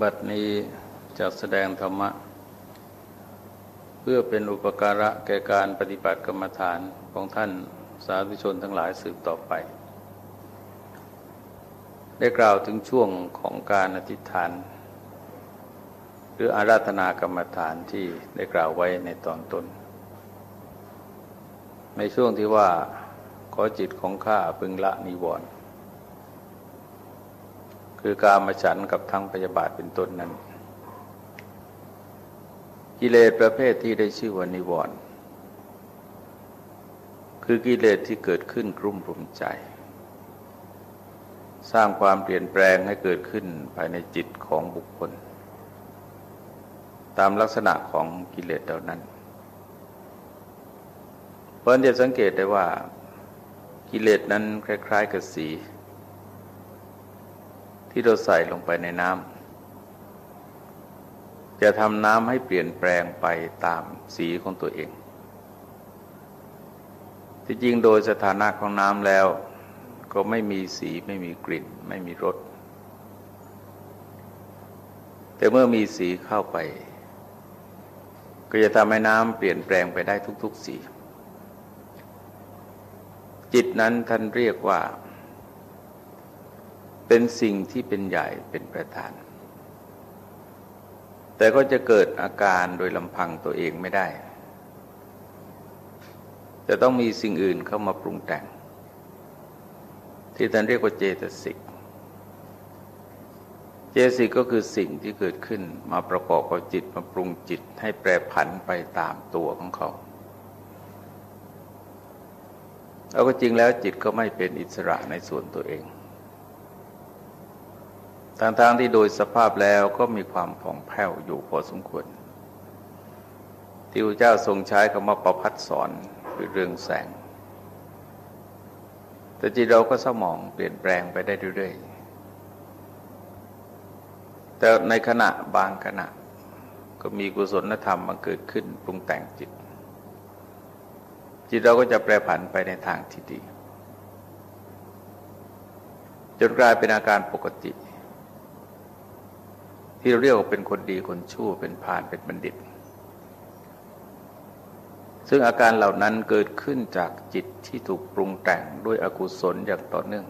บัดนี้จะแสดงธรรมะ เพื่อเป็นอุปการะแก่การปฏิบัติกรรมฐานของท่านสาธุชนทั้งหลายสืบต่อไป ได้กล่าวถึงช่วงของการอธิษฐาน หรืออาราธนากรรมฐานที่ได้กล่าวไว้ในตอนต้น ในช่วงที่ว่าขอจิตของข้าพึงละนิวรณ์ คือการมาฉันกับทั้งพยาบาทเป็นต้นนั้น กิเลสประเภทที่ได้ชื่อว่านิวรณ์คือกิเลสที่เกิดขึ้นกลุ่มรุมใจ สร้างความเปลี่ยนแปลงให้เกิดขึ้นภายในจิตของบุคคล ตามลักษณะของกิเลสเหล่านั้นเพราะจะสังเกตได้ว่ากิเลสนั้นคล้าย ๆ กับสี ที่เราใส่ลงไปในน้ำจะทำน้ำให้เปลี่ยนแปลงไปตามสีของตัวเอง ที่จริงโดยสถานะของน้ำแล้ว ก็ไม่มีสีไม่มีกลิ่น ไม่มีรสแต่เมื่อมีสีเข้าไป ก็จะทำให้น้ำเปลี่ยนแปลงไปได้ทุก ๆสี จิตนั้นท่านเรียกว่า เป็นสิ่งที่เป็นใหญ่เป็นประธาน แต่ก็จะเกิดอาการโดยลำพังตัวเองไม่ได้ จะต้องมีสิ่งอื่นเข้ามาปรุงแต่ง ที่ท่านเรียกว่าเจตสิก เจตสิกก็คือสิ่งที่เกิดขึ้นมาประกอบกับจิตมาปรุงจิตให้แปรผันไปตามตัวของเขาแล้วก็จริงแล้วจิตก็ไม่เป็นอิสระในส่วนตัวเอง ทางทางที่โดยสภาพแล้วก็มีความผ่องแผ้วอยู่พอสมควร ที่พระเจ้าทรงใช้คำว่าประพัดสอนคือเรื่องแสง แต่จิตเราก็สมองเปลี่ยนแปลงไปได้เรื่อยๆ แต่ในขณะบางขณะ ก็มีกุศลธรรมมาเกิดขึ้นปรุงแต่งจิต จิตเราก็จะแปรผันไปในทางที่ดีจนกลายเป็นอาการปกติ ที่เราเรียกว่าเป็นคนดีคนชั่วเป็นพานเป็นบัณฑิต ซึ่งอาการเหล่านั้นเกิดขึ้นจากจิตที่ถูกปรุงแต่งด้วยอกุศลอย่างต่อเนื่อง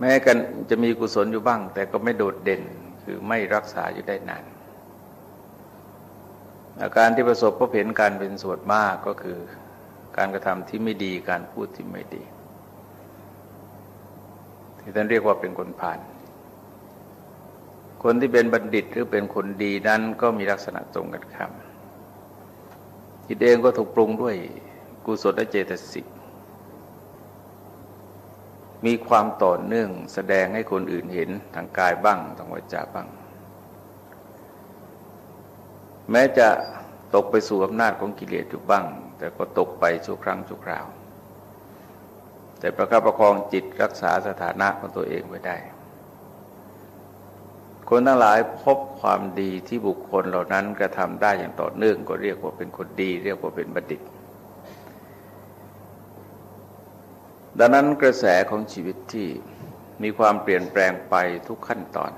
แม้กันจะมีกุศลอยู่บ้าง แต่ก็ไม่โดดเด่นคือไม่รักษาอยู่ได้นาน อาการที่ประสบพบเห็นการเป็นส่วนมากก็คือการกระทำที่ไม่ดีการพูดที่ไม่ดี ที่ท่านเรียกว่าเป็นคนผ่าน คนที่เป็นบัณฑิตหรือเป็นคนดีนั้นก็มีลักษณะตรงกันข้ามจิตเองก็ถูกปรุงด้วยกุศลและเจตสิก มีความต่อเนื่องแสดงให้คนอื่นเห็นทางกายบ้างทางวาจาบ้าง แม้จะตกไปสู่อำนาจของกิเลสอยู่บ้าง แต่ก็ตกไปชั่วครั้งชั่วคราว แต่ประคับประคองจิตรักษาสถานะของตัวเองไว้ได้ คนทั้งหลายพบความดีที่บุคคลเหล่านั้นกระทำได้อย่างต่อเนื่องก็เรียกว่าเป็นคนดี เรียกว่าเป็นบัณฑิต ดังนั้นกระแสของชีวิตที่มีความเปลี่ยนแปลงไปทุกขั้นตอน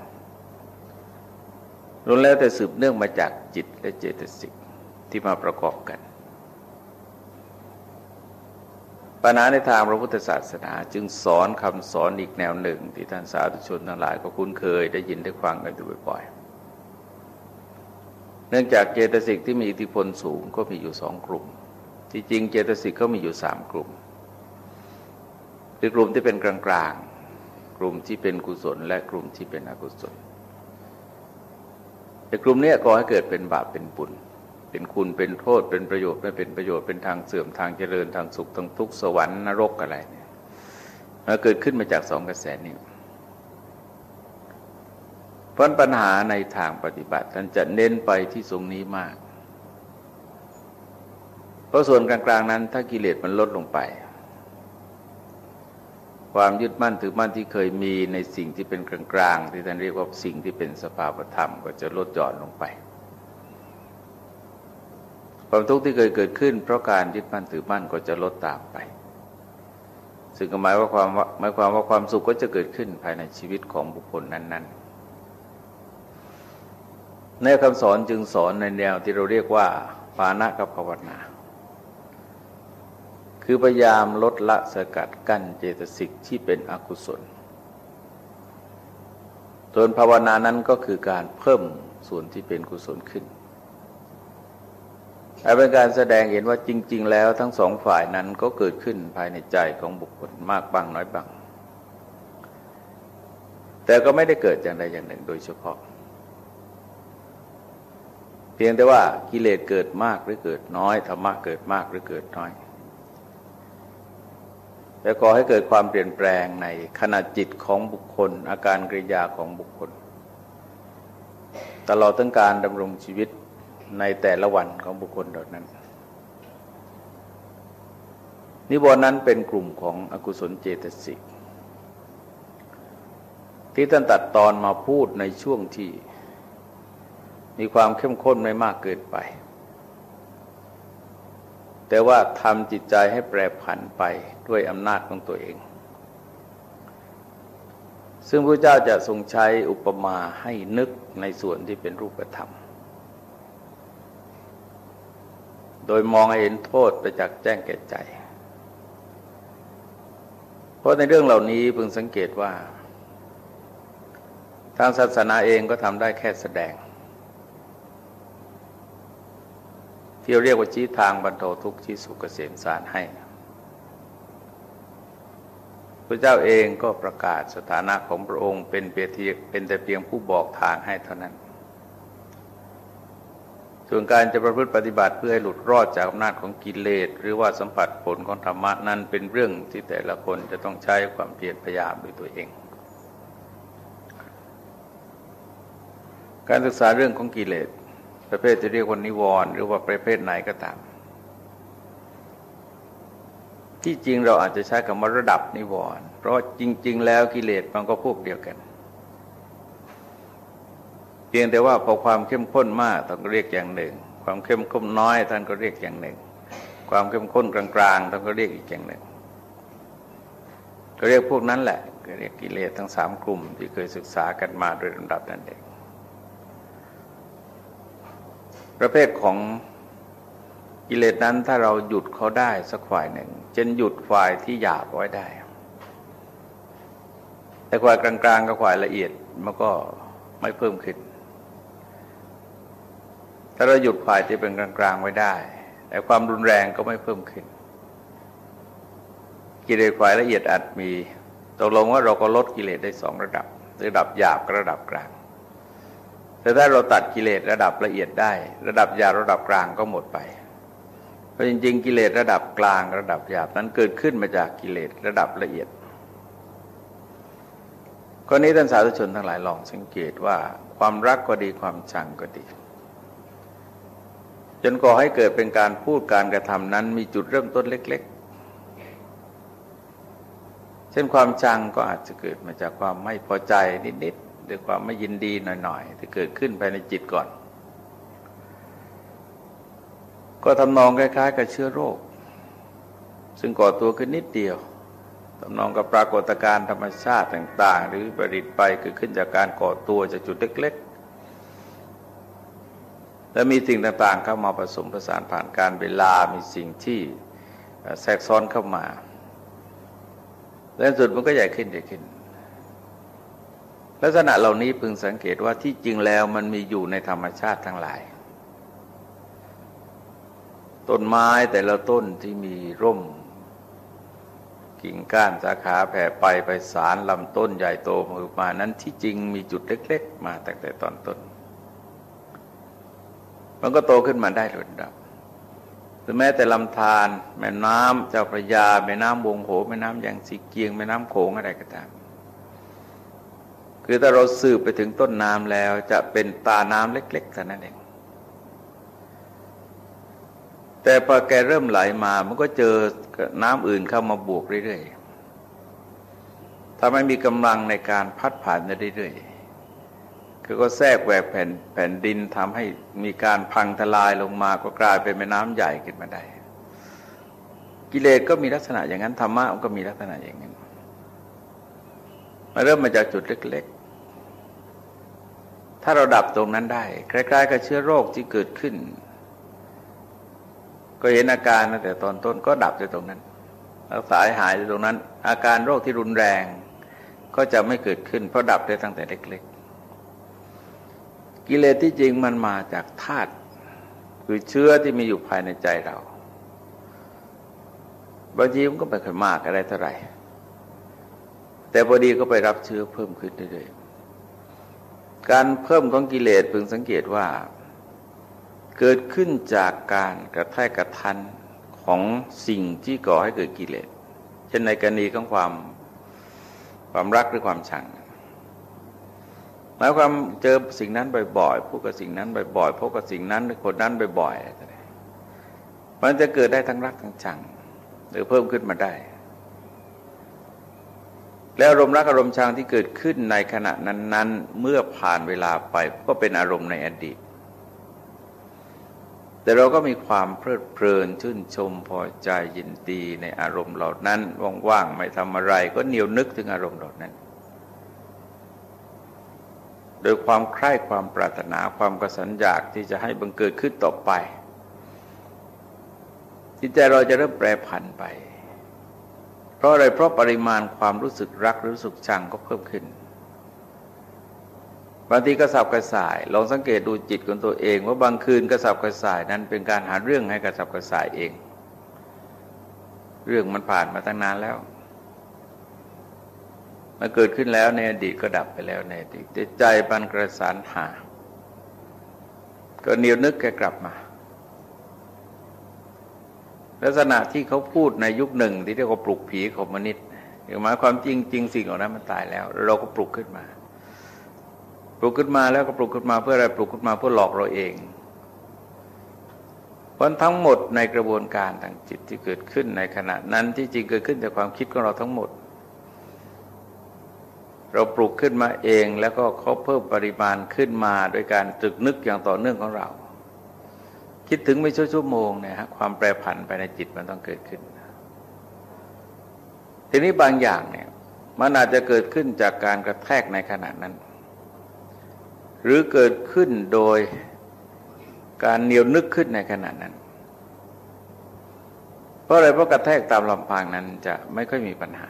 ล้วนแล้วแต่สืบเนื่องมาจากจิตและเจตสิกที่มาประกอบกัน ปัญหาในทางพระพุทธศาสนา จึงสอนคำสอนอีกแนวหนึ่ง ที่ท่านสาธุชนทั้งหลายก็คุ้นเคยได้ยินได้ฟังกันอยู่บ่อยๆ เนื่องจากเจตสิกที่มีอิทธิพลสูงก็มีอยู่สองกลุ่ม ที่จริงเจตสิกก็มีอยู่สามกลุ่ม คือกลุ่มที่เป็นกลางๆ กลุ่มที่เป็นกุศล และกลุ่มที่เป็นอกุศลแต่กลุ่มนี้ก่อให้เกิดเป็นบาปเป็นบุญเเป็นคุณเป็นโทษเป็นประโยชน์ไม่เป็นประโยชน์เป็นทางเสื่อมทางเจริญทางสุขทางทุกข์สวรรค์นรกอะไรเนี่ยมันเกิดขึ้นมาจากสองกระแสนี้เพราะปัญหาในทางปฏิบัติท่านจะเน้นไปที่ตรงนี้มาก เพราะส่วนกลางๆนั้น ถ้ากิเลสมันลดลงไป ความยึดมั่นถือมั่นที่เคยมีในสิ่งที่เป็นกลางๆที่ท่านเรียกว่าสิ่งที่เป็นสภาวธรรม ก็จะลดหย่อนลงไป ความทุกข์ที่เคยเกิดขึ้น เพราะการยึดมั่นถือมั่นก็จะลดตามไป ซึ่งหมายว่าความหมายความว่าความสุขก็จะเกิดขึ้นภายในชีวิตของบุคคลนั้น ๆ ในคำสอนจึงสอนในแนวที่เราเรียกว่าปานะกับภาวนา คือพยายามลดละสกัดกั้นเจตสิกที่เป็นอกุศลส่วนภาวนานั้นก็คือการเพิ่มส่วนที่เป็นกุศลขึ้น เป็นการแสดงเห็นว่าจริง ๆ แล้วทั้งสองฝ่ายนั้นก็เกิดขึ้นภายในใจของบุคคลมากบ้างน้อยบ้าง แต่ก็ไม่ได้เกิดอย่างใดอย่างหนึ่งโดยเฉพาะ เพียงแต่ว่ากิเลสเกิดมากหรือเกิดน้อยธรรมะเกิดมากหรือเกิดน้อยแต่ก่อให้เกิดความเปลี่ยนแปลงในขณะจิตของบุคคล อาการกริยาของบุคคล ตลอดทั้งการดำรงชีวิต ในแต่ละวันของบุคคลเหล่านั้น นิวรณ์นั้นเป็นกลุ่มของอกุศลเจตสิกที่ท่านตัดตอนมาพูดในช่วงที่ มีความเข้มข้นไม่มากเกินไป แต่ว่าทำจิตใจให้แปรผันไปด้วยอำนาจของตัวเองซึ่งพระเจ้าจะทรงใช้อุปมาให้นึกในส่วนที่เป็นรูปธรรม โดยมองเห็นโทษไปจากแจ้งแก่ใจ เพราะในเรื่องเหล่านี้พึงสังเกตว่า ทางศาสนาเองก็ทำได้แค่แสดง ที่เรียกว่าชี้ทางบรรเทาทุกข์ชี้สุขเกษมสารให้พระเจ้าเองก็ประกาศสถานะของพระองค์เป็นเพียงเป็นแต่เพียงผู้บอกทางให้เท่านั้น ส่วนการจะประพฤติปฏิบัติเพื่อให้หลุดรอดจากอำนาจของกิเลสหรือว่าสัมผัสผลของธรรมะนั้นเป็นเรื่องที่แต่ละคนจะต้องใช้ความเพียรพยายามด้วยตัวเอง การศึกษาเรื่องของกิเลสประเภทจะเรียกว่านิวรณ์หรือว่าประเภทไหนก็ตาม ที่จริงเราอาจจะใช้คำว่าระดับนิวรณ์เพราะจริง ๆ แล้วกิเลสมันก็พวกเดียวกัน เพียงแต่ว่าพอความเข้มข้นมากท่านก็เรียกอย่างหนึ่ง ความเข้มข้นน้อยท่านก็เรียกอย่างหนึ่ง ความเข้มข้นกลางๆท่านก็เรียกอีกอย่างหนึ่ง ก็เรียกพวกนั้นแหละก็เรียกกิเลสทั้งสามกลุ่ม ที่เคยศึกษากันมาโดยลำดับนั่นเองประเภทของกิเลสนั้นถ้าเราหยุดเขาได้สักฝ่ายหนึ่งเช่นหยุดฝ่ายที่หยาบไว้ได้ แต่ฝ่ายกลางๆกับฝ่ายละเอียดมันก็ไม่เพิ่มขึ้น ถ้าเราหยุดฝ่ายที่เป็นกลางๆไว้ได้ แต่ความรุนแรงก็ไม่เพิ่มขึ้น กิเลสฝ่ายละเอียดอาจมีตกลงว่าเราก็ลดกิเลสได้สองระดับ ระดับหยาบกับระดับกลาง แต่ถ้าเราตัดกิเลสระดับละเอียดได้ ระดับหยาบระดับกลางก็หมดไปเพราะจริงๆกิเลสระดับกลางระดับหยาบนั้นเกิดขึ้นมาจากกิเลสระดับละเอียดกรณีท่านสาธุชนทั้งหลายลองสังเกตว่าความรักก็ดีความชังก็ดี จนก่อให้เกิดเป็นการพูดการกระทำนั้น มีจุดเริ่มต้นเล็ก ๆ เช่นความชังก็อาจจะเกิดมาจากความไม่พอใจนิดๆหรือความไม่ยินดีหน่อยๆที่เกิดขึ้นภายในจิตก่อน ก็ทำนองคล้ายๆ กับเชื้อโรค ซึ่งก่อตัวขึ้นนิดเดียวทำนองกับปรากฏการณ์ธรรมชาติต่าง ๆ หรือประดิษฐ์ไปเกิดขึ้นจากการก่อตัวจากจุดเล็กๆ และมีสิ่งต่างๆเข้ามาผสมผสานผ่านการเวลา มีสิ่งที่แทรกซ้อนเข้ามา และสุดมันก็ใหญ่ขึ้นใหญ่ขึ้น ลักษณะเหล่านี้พึงสังเกตว่าที่จริงแล้วมันมีอยู่ในธรรมชาติทั้งหลาย ต้นไม้แต่ละต้นที่มีร่ม กิ่งก้านสาขาแผ่ไปไปสารลำต้นใหญ่โตมานั้นที่จริงมีจุดเล็ก ๆ มาแต่แต่ตอนต้น มันก็โตขึ้นมาได้ระดับหรือแม้แต่ลำธารแม่น้ำเจ้าพระยาแม่น้ำวงโหแม่น้ำอย่างสีเกียงแม่น้ำโขงอะไรก็ตามคือถ้าเราสืบไปถึงต้นน้ำแล้วจะเป็นตาน้ำเล็กๆเท่นั้นเองแต่พอแกเริ่มไหลมา มันก็เจอน้ำอื่นเข้ามาบวกเรื่อยๆทำให้มีกำลังในการพัดผ่านไปเรื่อยๆ คือก็แทรกแหวกแผ่นแผ่นดินทำให้มีการพังทลายลงมาก็กลายเป็นแม่น้ำใหญ่ขึ้นมาได้ กิเลสก็มีลักษณะอย่างนั้นธรรมะมันก็มีลักษณะอย่างนั้นมาเริ่มมาจากจุดเล็กๆ ถ้าเราดับตรงนั้นได้คล้ายๆกับเชื้อโรคที่เกิดขึ้น ก็เห็นอาการตั้งแต่ตอนต้นก็ดับในตรงนั้นรักษาหายในตรงนั้น อาการโรคที่รุนแรงก็จะไม่เกิดขึ้นเพราะดับได้ตั้งแต่เล็กๆ กิเลสที่จริงมันมาจากธาตุคือเชื้อที่มีอยู่ภายในใจเราบางทีมันก็ไม่ค่อยมากอะไรเท่าไหร่ แต่พอดีก็ไปรับเชื้อเพิ่มขึ้นเรื่อยๆการเพิ่มของกิเลสพึงสังเกตว่า เกิดขึ้นจากการกระแทกกระทันของสิ่งที่ก่อให้เกิดกิเลสเช่นในกรณีของความความรักหรือความชัง หมายความเจอสิ่งนั้นบ่อยๆพูดกับสิ่งนั้นบ่อยๆพบกับสิ่งนั้นคนนั้นบ่อยๆมันจะเกิดได้ทั้งรักทั้งชัง หรือเพิ่มขึ้นมาได้ แล้วอารมณ์รักอารมณ์ชังที่เกิดขึ้นในขณะนั้น ๆ เมื่อผ่านเวลาไปก็เป็นอารมณ์ในอดีต แต่เราก็มีความเพลิดเพลินชื่นชมพอใจยินดีในอารมณ์เหล่านั้นว่างๆไม่ทำอะไรก็เหนียวนึกถึงอารมณ์เหล่านั้น โดยความใคร่ความปรารถนาความกระสันอยากที่จะให้บังเกิดขึ้นต่อไป จิตใจเราจะเริ่มแปรผันไป เพราะอะไรเพราะปริมาณความรู้สึกรักหรือรู้สึกชังก็เพิ่มขึ้นบางทีกระสับกระส่าย ลองสังเกตดูจิตของตัวเอง ว่าบางคืนกระสับกระส่ายนั้นเป็นการหาเรื่องให้กระสับกระส่ายเอง เรื่องมันผ่านมาตั้งนานแล้ว มันเกิดขึ้นแล้วในอดีตก็ดับไปแล้วในอดีตใจปันกระสานหา ก็เนียวนึกแกกลับมา ลักษณะที่เขาพูดในยุคหนึ่งที่เรียกว่าปลุกผีคอมมนิสต์หมายความจริงจริงสิ่งเหล่านั้นมันตายแล้ว เราก็ปลุกขึ้นมา ปลุกขึ้นมาแล้วก็ปลุกขึ้นมาเพื่ออะไรปลุกขึ้นมาเพื่อหลอกเราเองเพราะทั้งหมดในกระบวนการทางจิตที่เกิดขึ้นในขณะนั้นที่จริงเกิดขึ้นจากความคิดของเราทั้งหมด เราปลุกขึ้นมาเองแล้วก็เขาเพิ่มปริมาณขึ้นมาโดยการตรึกนึกอย่างต่อเนื่องของเรา คิดถึงไม่ชั่วชั่วโมงเนี่ยฮะความแปรผันไปในจิตมันต้องเกิดขึ้น ทีนี้บางอย่างเนี่ยมันอาจจะเกิดขึ้นจากการกระแทกในขณะนั้น หรือเกิดขึ้นโดยการเหนียวนึกขึ้นในขณะนั้น เพราะอะไรเพราะกระแทกตามลำพังนั้นจะไม่ค่อยมีปัญหา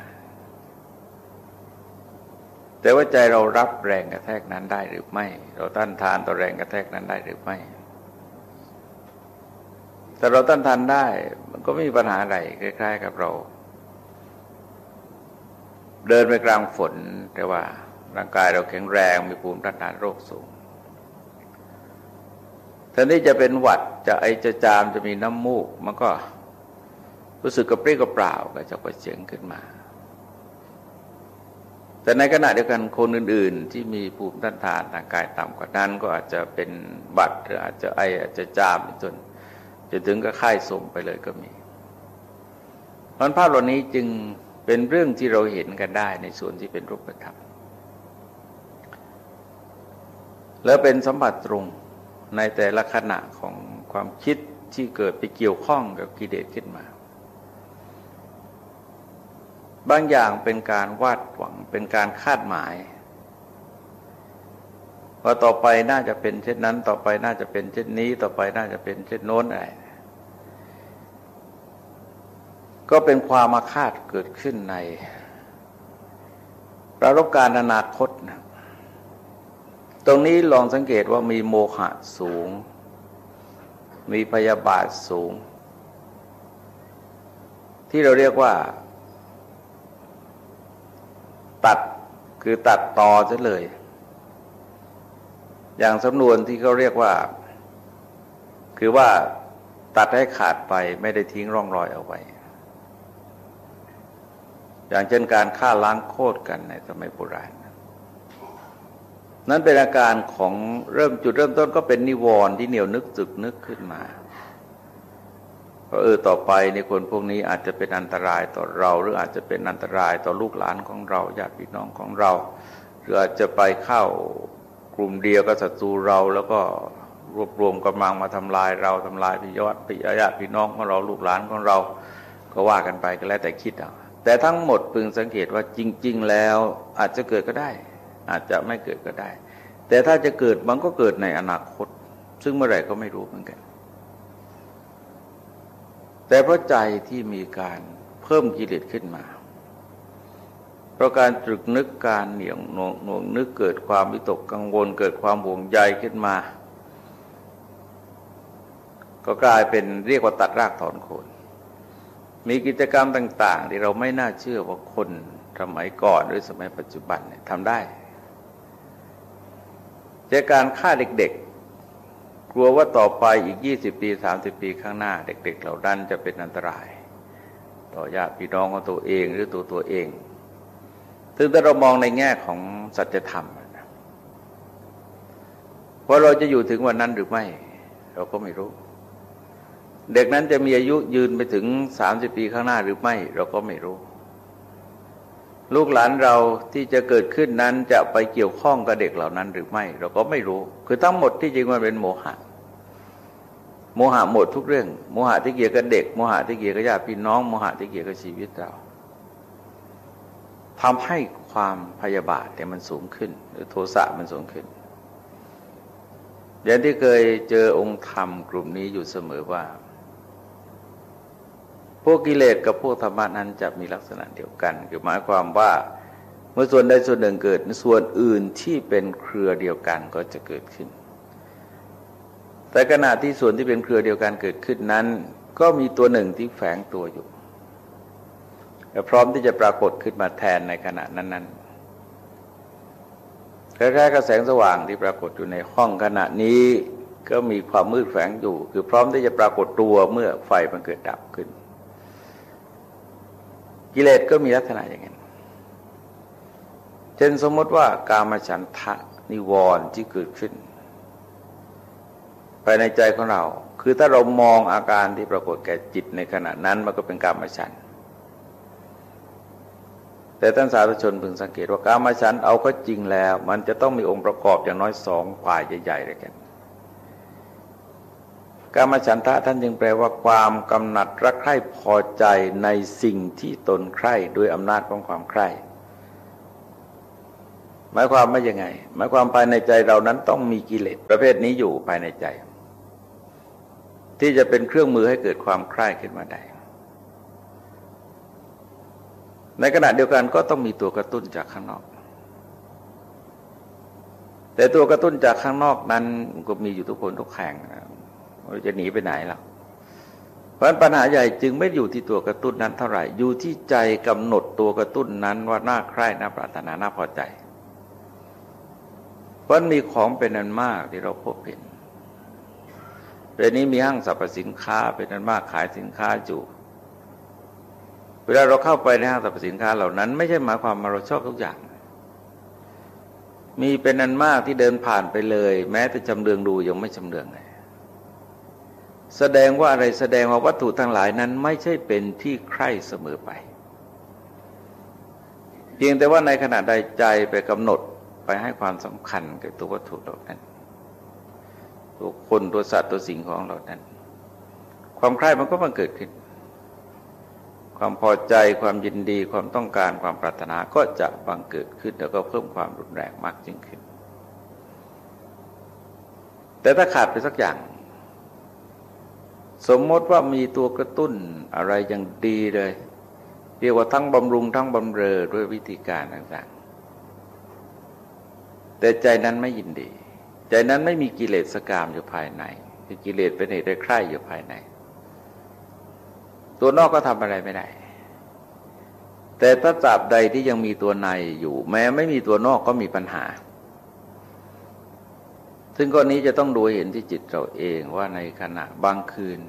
แต่ว่าใจเรารับแรงกระแทกนั้นได้หรือไม่ เราต้านทานต่อแรงกระแทกนั้นได้หรือไม่ แต่เราต้านทานได้มันก็ไม่มีปัญหาอะไรคล้าย ๆ กับเรา เดินไปกลางฝนแต่ว่าร่างกายเราแข็งแรงมีภูมิต้านทานโรคสูงแทนที่จะเป็นหวัดจะไอจะจามจะมีน้ำมูก มันก็รู้สึกกระปรี้กระเปร่าก็จะกระเสียงขึ้นมา แต่ในขณะเดียวกันคนอื่น ๆ ที่มีภูมิต้านทานทางกายต่ำกว่านั้น ก็อาจจะเป็นบัดหรืออาจจะไออาจจะจามเป็นต้นจะถึงก็ค่ายส่งไปเลยก็มีมันภาพเหล่านี้จึงเป็นเรื่องที่เราเห็นกันได้ในส่วนที่เป็นรูปธรรม แล้วเป็นสัมผัสตรงในแต่ละขณะของความคิดที่เกิดไปเกี่ยวข้องกับกิเลสขึ้นมา บางอย่างเป็นการวาดหวังเป็นการคาดหมายว่าต่อไปน่าจะเป็นเช่นนั้น ต่อไปน่าจะเป็นเช่นนี้ ต่อไปน่าจะเป็นเช่นโน้นอะไรก็เป็นความมาคาดเกิดขึ้นในประรบการอนาคตนะตรงนี้ลองสังเกตว่ามีโมหะสูง มีพยาบาทสูง ที่เราเรียกว่า ตัด คือตัดต่อซะเลย อย่างสำนวนที่เขาเรียกว่า คือว่าตัดให้ขาดไปไม่ได้ทิ้งร่องรอยเอาไว้ อย่างเช่นการฆ่าล้างโคตรกันในสมัยโบราณนั้นเป็นอาการของเริ่มจุดเริ่มต้นก็เป็นนิวรณ์ที่เหนียวนึกจึกนึกขึ้นมา ว่าเออต่อไปในคนพวกนี้อาจจะเป็นอันตรายต่อเรา หรืออาจจะเป็นอันตรายต่อลูกหลานของเราญาติพี่น้องของเรา หรืออาจจะไปเข้ากลุ่มเดียวกับศัตรูเราแล้วก็รวบรวมกำลังมาทำลายเราทำลายพิยอดพิญาติพี่น้องของเราลูกหลานของเรา ก็ว่ากันไปก็แล้วแต่คิดเอาแต่ทั้งหมดพึงสังเกตว่าจริง ๆ แล้วอาจจะเกิดก็ได้ อาจจะไม่เกิดก็ได้ แต่ถ้าจะเกิดมันก็เกิดในอนาคต ซึ่งเมื่อไหร่ก็ไม่รู้เหมือนกัน แต่เพราะใจที่มีการเพิ่มกิเลสขึ้นมา เพราะการตรึกนึกการเหนียวหน่วงนึกเกิดความวิตกกังวล เกิดความห่วงใยขึ้นมา ก็กลายเป็นเรียกว่าตัดรากถอนโคน มีกิจกรรมต่าง ๆ ที่เราไม่น่าเชื่อว่าคนสมัยก่อนหรือสมัยปัจจุบันเนี่ยทำได้จากการฆ่าเด็กๆก ลัวว่าต่อไปอีก 20 ปี 30 ปีข้างหน้า เด็ก ๆ เหล่านั้นจะเป็นอันตราย ต่อญาติพี่น้องของตัวเองหรือตัวตัวเองถึงถ้าเรามองในแง่ของสัจธรรมว่าเราจะอยู่ถึงวันนั้นหรือไม่ เราก็ไม่รู้ เด็กนั้นจะมีอายุยืนไปถึง30ปีข้างหน้าหรือไม่ เราก็ไม่รู้ ลูกหลานเราที่จะเกิดขึ้นนั้นจะไปเกี่ยวข้องกับเด็กเหล่านั้นหรือไม่ เราก็ไม่รู้ คือทั้งหมดที่จริงมันเป็นโมหะ โมหะหมดทุกเรื่อง โมหะที่เกี่ยวกับเด็ก โมหะที่เกี่ยวกับญาติพี่น้อง โมหะที่เกี่ยวกับชีวิตเราทำให้ความพยาบาทเนี่ยมันสูงขึ้น หรือโทสะมันสูงขึ้นอย่างที่เคยเจอองค์ธรรมกลุ่มนี้อยู่เสมอว่า พวกกิเลสกับพวกธรรมะนั้นจะมีลักษณะเดียวกัน คือหมายความว่าเมื่อส่วนใดส่วนหนึ่งเกิด ส่วนอื่นที่เป็นเครือเดียวกันก็จะเกิดขึ้น แต่ขณะที่ส่วนที่เป็นเครือเดียวกันเกิดขึ้นนั้น ก็มีตัวหนึ่งที่แฝงตัวอยู่และพร้อมที่จะปรากฏขึ้นมาแทนในขณะนั้นๆคล้ายๆกับแสงสว่างที่ปรากฏอยู่ในห้องขณะนี้ก็มีความมืดแฝงอยู่ คือพร้อมที่จะปรากฏตัวเมื่อไฟมันเกิดดับขึ้น กิเลสก็มีลักษณะอย่างนี้เช่นสมมติว่า กามฉันทะนิวรณ์ที่เกิดขึ้น ภายในใจของเรา คือถ้าเรามองอาการที่ปรากฏแก่จิตในขณะนั้นมันก็เป็นกามฉัน แต่ท่านสาธุชนพึงสังเกตว่ากามฉันเอาก็จริงแล้ว มันจะต้องมีองค์ประกอบอย่างน้อยสองฝ่ายใหญ่ๆเลยกันกามฉันทะท่านจึงแปลว่าความกำหนัดรักใคร่พอใจในสิ่งที่ตนใคร่ด้วยอำนาจของความใคร่ หมายความว่ายังไง หมายความภายในใจเรานั้นต้องมีกิเลสประเภทนี้อยู่ภายในใจ ที่จะเป็นเครื่องมือให้เกิดความใคร่ขึ้นมาได้ ในขณะเดียวกันก็ต้องมีตัวกระตุ้นจากข้างนอก แต่ตัวกระตุ้นจากข้างนอกนั้นก็มีอยู่ทุกคนทุกแห่งเราจะหนีไปไหนล่ะเพราะปัญหาใหญ่จึงไม่อยู่ที่ตัวกระตุ้นนั้นเท่าไหร่ อยู่ที่ใจกำหนดตัวกระตุ้นนั้นว่าน่าใคร่น่าปรารถนาน่าพอใจ เพราะมีของเป็นนันมากที่เราพบเห็น เดี๋ยวนี้มีห้างสรรพสินค้าเป็นนันมากขายสินค้าอยู่ เวลาเราเข้าไปในห้างสรรพสินค้าเหล่านั้น ไม่ใช่หมายความว่าเราชอบทุกอย่าง มีเป็นนันมากที่เดินผ่านไปเลย แม้แต่จำเรืองดูยังไม่จำเรืองเลยแสดงว่าอะไรแสดงว่าวัตถุทั้งหลายนั้น ไม่ใช่เป็นที่ใคร่เสมอไป เพียงแต่ว่าในขณะใดใจไปกำหนดไปให้ความสำคัญกับตัววัตถุเหล่านั้น ตัวคนตัวสัตว์ตัวสิ่งของเหล่านั้น ความใคร่มันก็มันเกิดขึ้น ความพอใจความยินดีความต้องการความปรารถนาก็จะบังเกิดขึ้น แล้วก็เพิ่มความรุนแรงมากยิ่งขึ้น แต่ถ้าขาดไปสักอย่าง สมมติว่ามีตัวกระตุ้นอะไรอย่างดีเลย เรียกว่าทั้งบำรุงทั้งบำเรอด้วยวิธีการต่างๆ แต่ใจนั้นไม่ยินดี ใจนั้นไม่มีกิเลสกามอยู่ภายในมีกิเลสเป็นเหตุได้ใคร่อยู่ภายใน ตัวนอกก็ทำอะไรไม่ได้ แต่ถ้าตราบใดที่ยังมีตัวในอยู่ แม้ไม่มีตัวนอกก็มีปัญหา ซึ่งก้อนนี้จะต้องดูเห็นที่จิตเราเองว่าในขณะบางคืน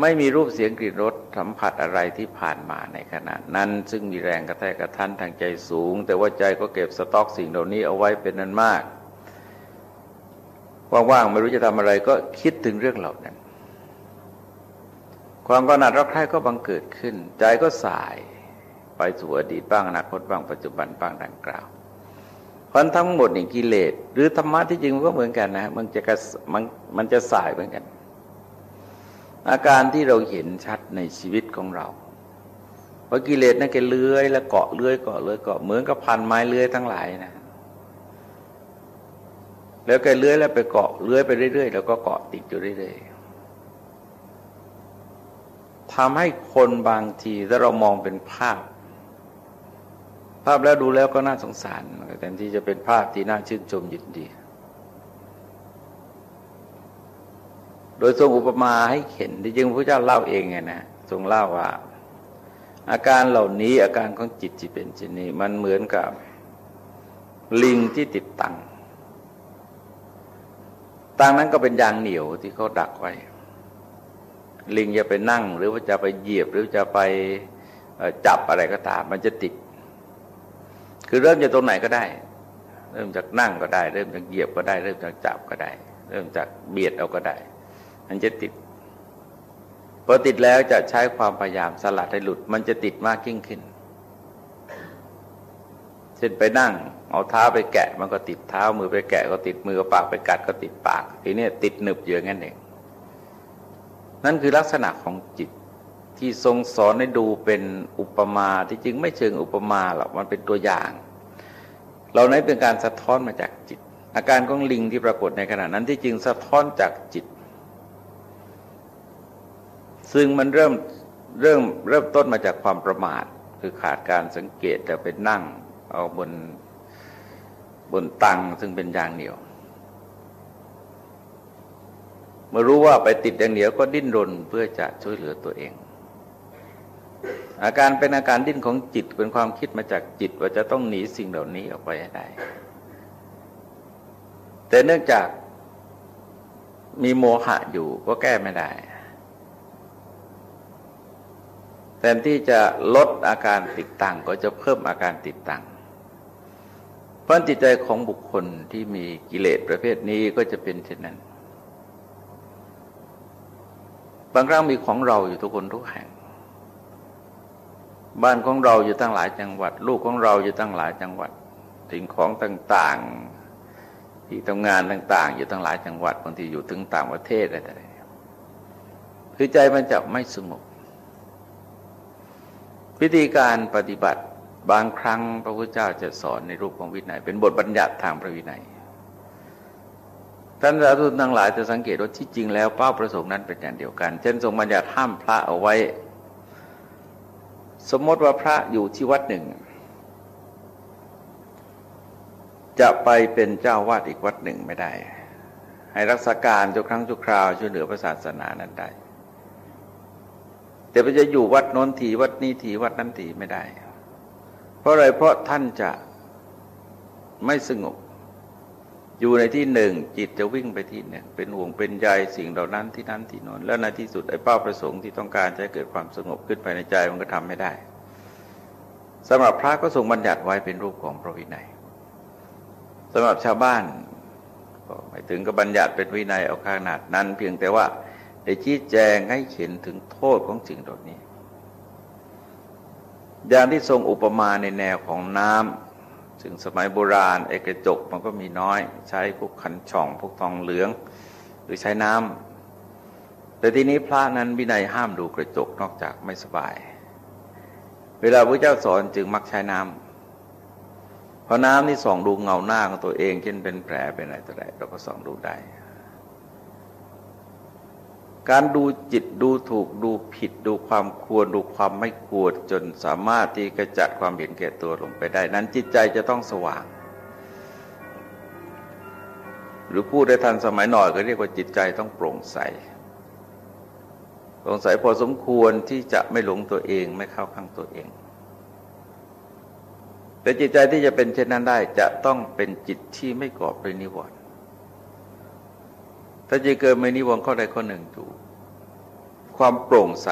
ไม่มีรูปเสียงกลิ่นรสสัมผัสอะไรที่ผ่านมาในขณะ นั้น ซึ่งมีแรงกระแทกกระทันทางใจสูง แต่ว่าใจก็เก็บสต็อกสิ่งเหล่านี้เอาไว้เป็นนั้นมาก ว่างๆไม่รู้จะทำอะไรก็คิดถึงเรื่องเหล่านั้น ความกำหนัดรักใคร่ก็บังเกิดขึ้น ใจก็สายไปสู่อดีตบ้างอนาคตบ้างปัจจุบันบ้างดังกล่าวพราะทั้งหมดนี่กิเลสหรือธรรมะที่จริงมันก็เหมือนกันนะ มันจะมันมันจะสายเหมือนกัน อาการที่เราเห็นชัดในชีวิตของเราเพราะกิเลสนั่นแกเลื้อยแล้วเกาะเลื้อยเกาะเลื้อยเกาะเหมือนกับพันไม้เลื้อยทั้งหลายนะ แล้วแกเลื้อยแล้วไปเกาะเลื้อยไปเรื่อยๆ แล้วก็เกาะติดอยู่เรื่อยๆทำให้คนบางทีถ้าเรามองเป็นภาพ ภาพแล้วดูแล้วก็น่าสงสารแต่ที่จะเป็นภาพที่น่าชื่นชมยินดี โดยทรงอุปมาให้เห็นที่จริงพระเจ้าเล่าเองไงนะทรงเล่าว่า อาการเหล่านี้อาการของจิตที่เป็นจินนี้มันเหมือนกับลิงที่ติดตัง ตังนั้นก็เป็นยางเหนียวที่เขาดักไว้ ลิงจะไปนั่งหรือว่าจะไปเหยียบหรือจะไปจับอะไรก็ตาม มันจะติด คือเริ่มจากตรงไหนก็ได้ เริ่มจากนั่งก็ได้ เริ่มจากเหยียบก็ได้ เริ่มจากจับก็ได้ เริ่มจากเบียดเอาก็ได้ มันจะติดพอติดแล้วจะใช้ความพยายามสลัดให้หลุด มันจะติดมากยิ่งขึ้น เช่นไปนั่ง เอาเท้าไปแกะมันก็ติดเท้า มือไปแกะก็ติดมือปากไปกัดก็ติดปากทีนี้ติดหนึบเยอะงั้นเอง นั่นคือลักษณะของจิตที่ทรงสอนให้ดูเป็นอุปมาที่จริงไม่เชิงอุปมาหรอกมันเป็นตัวอย่าง เรานั้นเป็นการสะท้อนมาจากจิต อาการของลิงที่ปรากฏในขณะนั้นที่จริงสะท้อนจากจิต ซึ่งมันเริ่มเริ่มเริ่มต้นมาจากความประมาท คือขาดการสังเกตแต่ไปนั่งเอาบน บนตังซึ่งเป็นยางเหนียว เมื่อรู้ว่าไปติดยางเหนียวก็ดิ้นรนเพื่อจะช่วยเหลือตัวเอง อาการเป็นอาการดิ้นของจิตเป็นความคิดมาจากจิตว่าจะต้องหนีสิ่งเหล่านี้ออกไปให้ได้ แต่เนื่องจากมีโมหะอยู่ก็แก้ไม่ได้แทนที่จะลดอาการติดตังก็จะเพิ่มอาการติดตัง เพราะจิตใจของบุคคลที่มีกิเลสประเภทนี้ก็จะเป็นเช่นนั้น บางครั้งมีของเราอยู่ทุกคนทุกแห่ง บ้านของเราอยู่ตั้งหลายจังหวัด ลูกของเราอยู่ตั้งหลายจังหวัดสิ่งของต่างๆ ที่ทำงานต่าง ๆ อยู่ตั้งหลายจังหวัดบางทีอยู่ถึงต่างประเทศอะไรต่างๆคือใจมันจะไม่สงบวิธีการปฏิบัติ บางครั้งพระพุทธเจ้าจะสอนในรูปของวินัย เป็นบทบัญญัติทางพระวินัยท่านสาธุชนทั้งหลายจะสังเกตว่าที่จริงแล้วเป้าประสงค์นั้นเป็นอย่างเดียวกัน เช่นทรงบัญญัติห้ามพระเอาไว้ สมมติว่าพระอยู่ที่วัดหนึ่ง จะไปเป็นเจ้าวาดอีกวัดหนึ่งไม่ได้ ให้รักษาการทุกครั้งทุกคราวช่วยเหลือพระศาสนานั้นได้ แต่จะอยู่วัดโน้นทีวัดนี้ทีวัดนั้นทีไม่ได้ ราะอะไรเพราะท่านจะไม่สงบ อยู่ในที่หนึ่งจิตจะวิ่งไปที่หนึ่งเป็นห่วงเป็นใยสิ่งเหล่านั้นที่นั้นที่นอนแล้วในที่สุดไอ้เป้าประสงค์ที่ต้องการจะเกิดความสงบขึ้นภายในใจมันก็ทำไม่ได้สำหรับพระก็ทรงบัญญัติไว้เป็นรูปของพระวินัยสำหรับชาวบ้านก็หมายถึงก็บัญญัติเป็นวินัยเอาขนาดนั้น เพียงแต่ว่าได้ชี้แจงให้เห็นถึงโทษของสิ่งเหล่านี้ อย่างที่ทรงอุปมาในแนวของน้ำถึงสมัยโบราณเอกระจกมันก็มีน้อย ใช้พวกขันช่องพวกทองเหลือง หรือใช้น้ำแต่ทีนี้พระนั้นวินัยห้ามดูกระจกนอกจากไม่สบาย เวลาพระเจ้าสอนจึงมักใช้น้ำเพราะน้ำนี่ส่องดูเงาหน้าของตัวเองเช่นเป็นแผลเป็นอะไรต่ออะไรเราก็ส่องดูได้ การดูจิตดูถูกดูผิดดูความควรดูความไม่ควรจนสามารถที่กระจัดความเห็นแก่ตัวลงไปได้ นั้นจิตใจจะต้องสว่าง หรือพูดได้ทันสมัยหน่อยก็เรียกว่าจิตใจต้องโปร่งใสโปร่งใสพอสมควรที่จะไม่หลงตัวเองไม่เข้าข้างตัวเอง แต่จิตใจที่จะเป็นเช่นนั้นได้จะต้องเป็นจิตที่ไม่กอบด้วยนิวรณ์ ถ้าจะเกิดไม่นิวรณ์ข้อใดข้อหนึ่งถูก ความโปร่งใส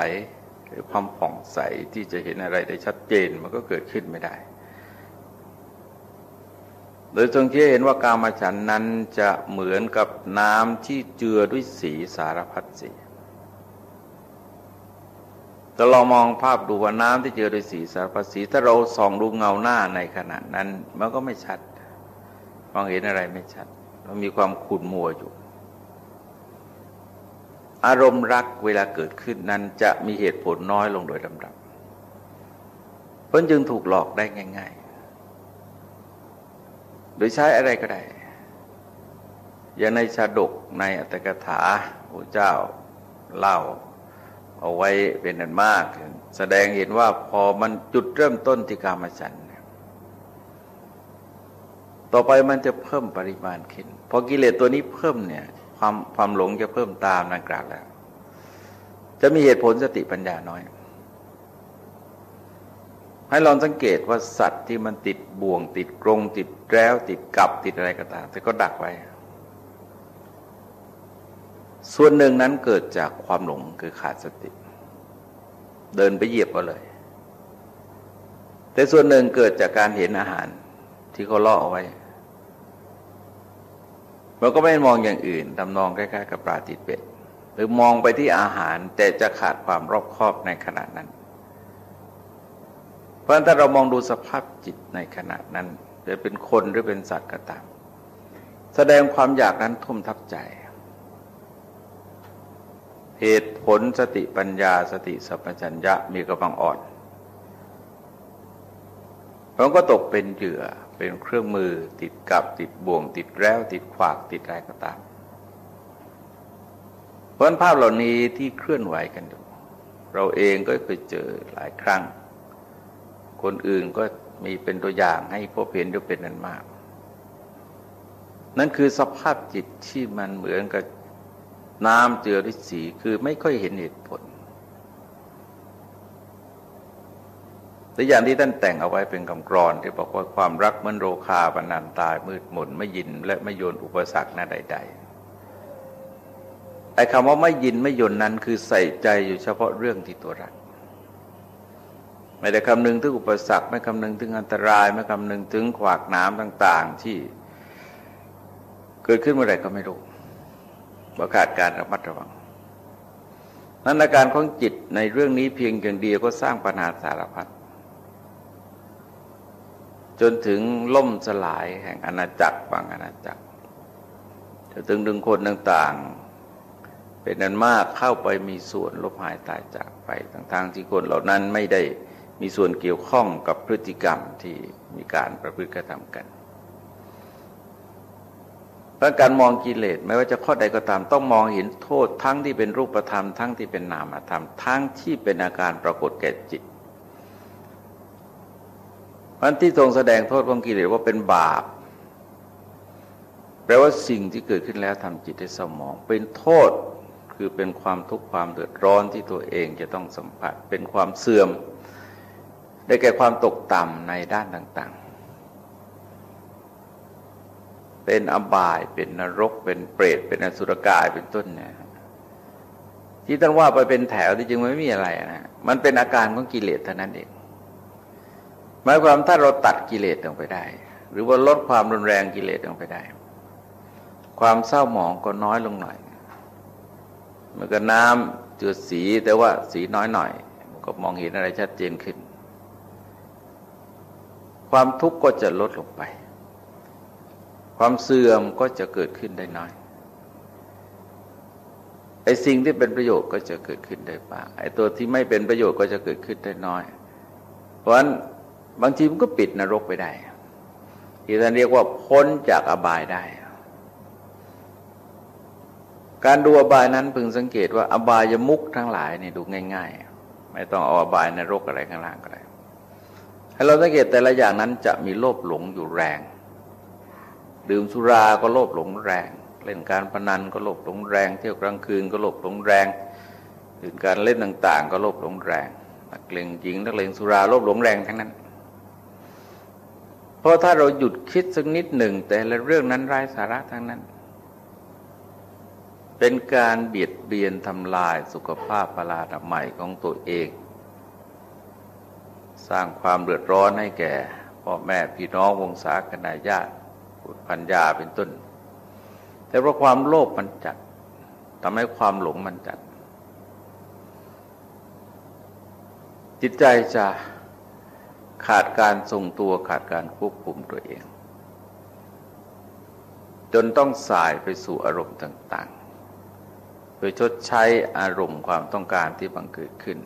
หรือความผ่องใสที่จะเห็นอะไรได้ชัดเจนมันก็เกิดขึ้นไม่ได้ โดยทรงที่เห็นว่ากามฉันนั้นจะเหมือนกับน้ำที่เจือด้วยสีสารพัดสีแต่เรามองภาพดูว่าน้ำที่เจือด้วยสีสารพัดสี ถ้าเราส่องดูเงาหน้าในขณะนั้น มันก็ไม่ชัด มองเห็นอะไรไม่ชัด มันมีความขุ่นมัวอยู่ อารมณ์รักเวลาเกิดขึ้นนั้นจะมีเหตุผลน้อยลงโดยลำดับเพราะจึงถูกหลอกได้ง่าย ๆ โดยใช้อะไรก็ได้ อย่างในชาดกในอัตถกถาพระเจ้าเล่าเอาไว้เป็นอันมาก แสดงเห็นว่าพอมันจุดเริ่มต้นที่กามฉันต่อไปมันจะเพิ่มปริมาณขึ้น พอกิเลสตัวนี้เพิ่มเนี่ย ความความหลงจะเพิ่มตามนักกล่าวแล้ว จะมีเหตุผลสติปัญญาน้อย ให้ลองสังเกตว่าสัตว์ที่มันติดบ่วง ติดกรงติดแล้วติดกับติดอะไรก็ตามแต่ก็ดักไว้ ส่วนหนึ่งนั้นเกิดจากความหลงคือขาดสติ เดินไปเหยียบก็เลย แต่ส่วนหนึ่งเกิดจากการเห็นอาหารที่เขาล่อเอาไว้ เราก็ไม่มองอย่างอื่นทำนองใกล้ๆกับปลาติดเป็ด หรือมองไปที่อาหารแต่จะขาดความรอบคอบในขณะนั้น เพราะถ้าเรามองดูสภาพจิตในขณะนั้นจะเป็นคนหรือเป็นสัตว์ก็ตาม แสดงความอยากนั้นทุ่มทับใจ เหตุผลสติปัญญาสติสัพพัญญะมีกำลังอ่อนมันก็ตกเป็นเหยื่อ เป็นเครื่องมือติดกับติดบ่วง ติดแล้ว ติดขวากติดอะไรก็ตามเพราะภาพเหล่านี้ที่เคลื่อนไหวกันอยู่ เราเองก็เคยเจอหลายครั้ง คนอื่นก็มีเป็นตัวอย่างให้พบเห็นด้วยเป็นนั้นมาก นั่นคือสภาพจิตที่มันเหมือนกับน้ำเจือด้วยสีคือไม่ค่อยเห็นเหตุผล หรืออย่างที่ท่านแต่งเอาไว้เป็นคำกรอนที่บอกว่าความรักเหมือนโรคาบรรนันตายมืดมนไม่ยินและไม่โยนอุปสรรคหน้าใด ๆ ไอ้คำว่าไม่ยินไม่โยนนั้นคือใส่ใจอยู่เฉพาะเรื่องที่ตัวรัก ไม่ได้คำนึงถึงอุปสรรคไม่คำนึงถึงอันตราย ไม่คำนึงถึงขวากน้ำต่าง ๆ ที่เกิดขึ้นเมื่อไหร่ก็ไม่รู้ประกาศการระมัดระวังนั้นอาการของจิตในเรื่องนี้เพียงอย่างเดียวก็สร้างปัญหาสารพัด จนถึงล่มสลายแห่งอาณาจักรบางอาณาจักรจะถึงดึงคนต่างๆ เป็นนันมากเข้าไปมีส่วนลบหายตายจากไปทั้งๆที่คนเหล่านั้นไม่ได้มีส่วนเกี่ยวข้องกับพฤติกรรมที่มีการประพฤติกระทำกันเพราะการมองกิเลสไม่ว่าจะข้อใดก็ตามต้องมองเห็นโทษทั้งที่เป็นรูปธรรมทั้งที่เป็นนามธรรมทั้งที่เป็นอาการปรากฏแก่จิต พันที่ทรงแสดงโทษของกิเลสว่าเป็นบาป แปลว่าสิ่งที่เกิดขึ้นแล้วทำจิตให้สมอง เป็นโทษคือเป็นความทุกข์ความเดือดร้อนที่ตัวเองจะต้องสัมผัสเป็นความเสื่อม ได้แก่ความตกต่ำในด้านต่างๆ เป็นอบายเป็นนรก เป็นเปรต เป็นอสุรกายเป็นต้นเนี่ยที่ท่านว่าไปเป็นแถวที่จริงไม่มีอะไรนะมันเป็นอาการของกิเลสเท่านั้นเอง หมายความถ้าเราตัดกิเลสลงไปได้ หรือว่าลดความรุนแรงกิเลสลงไปได้ ความเศร้าหมองก็น้อยลงหน่อยมันก็น้ำจืดสีแต่ว่าสีน้อยหน่อยมันก็มองเห็นอะไรชัดเจนขึ้น ความทุกข์ก็จะลดลงไป ความเสื่อมก็จะเกิดขึ้นได้น้อยไอ้สิ่งที่เป็นประโยชน์ก็จะเกิดขึ้นได้บ้างไอ้ตัวที่ไม่เป็นประโยชน์ก็จะเกิดขึ้นได้น้อย เพราะฉะนั้น บางทีมันก็ปิดนรกไปได้ ที่ท่านเรียกว่าพ้นจากอบายได้ การดูอบายนั้นพึงสังเกตว่าอบายมุกทั้งหลายนี่ดูง่าย ๆ ไม่ต้องเอาอบายนรกอะไรข้างล่างก็ได้ให้เราสังเกตแต่ละอย่างนั้นจะมีโลภหลงอยู่แรง ดื่มสุราก็โลภหลงแรง เล่นการพนันก็โลภหลงแรง เที่ยวกลางคืนก็โลภหลงแรงดื่มการเล่นต่าง ๆ ก็โลภหลงแรงนักเลงหญิงนักเลงสุราโลภหลงแรงทั้งนั้น เพราะถ้าเราหยุดคิดสักนิดหนึ่ง แต่ละเรื่องนั้นไร้สาระทั้งนั้น เป็นการเบียดเบียนทำลายสุขภาพปราดใหม่ของตัวเอง สร้างความเดือดร้อนให้แก่พ่อแม่พี่น้องวงศาคณาญาติบุตรพัญญาเป็นต้น แต่เพราะความโลภมันจัดทำให้ความหลงมันจัด จิตใจจะ ขาดการทรงตัวขาดการควบคุมตัวเอง จนต้องสายไปสู่อารมณ์ต่างๆเพื่อชดใช้อารมณ์ความต้องการที่บังเกิดขึ้น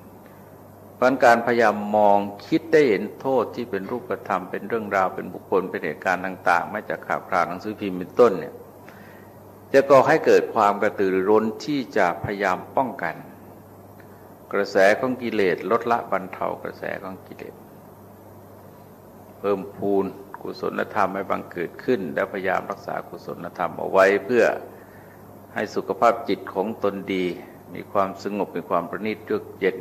เพราะการพยายามมองคิดได้เห็นโทษที่เป็นรูปธรรมเป็นเรื่องราวเป็นบุคคลเป็นเหตุการณ์ต่าง ๆ ไม่จากข่าวคราวหนังสือพิมพ์เป็นต้นเนี่ยจะก่อให้เกิดความกระตือรือร้นที่จะพยายามป้องกัน กระแสของกิเลสลดละบรรเทากระแสของกิเลส เพิ่มพูนกุศลธรรมให้บังเกิดขึ้น และพยายามรักษากุศลธรรมเอาไว้เพื่อให้สุขภาพจิตของตนดี มีความสงบมีความประณีตเยือกเย็น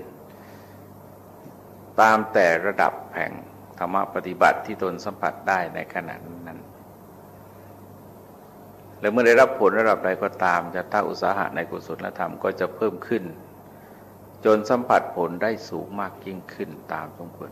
ตามแต่ระดับแห่งธรรมปฏิบัติที่ตนสัมผัสได้ในขณะนั้นและเมื่อได้รับผลระดับใดก็ตามจะท้าอุตสาหะในกุศลธรรมก็จะเพิ่มขึ้น จนสัมผัสผลได้สูงมากยิ่งขึ้นตามสมควร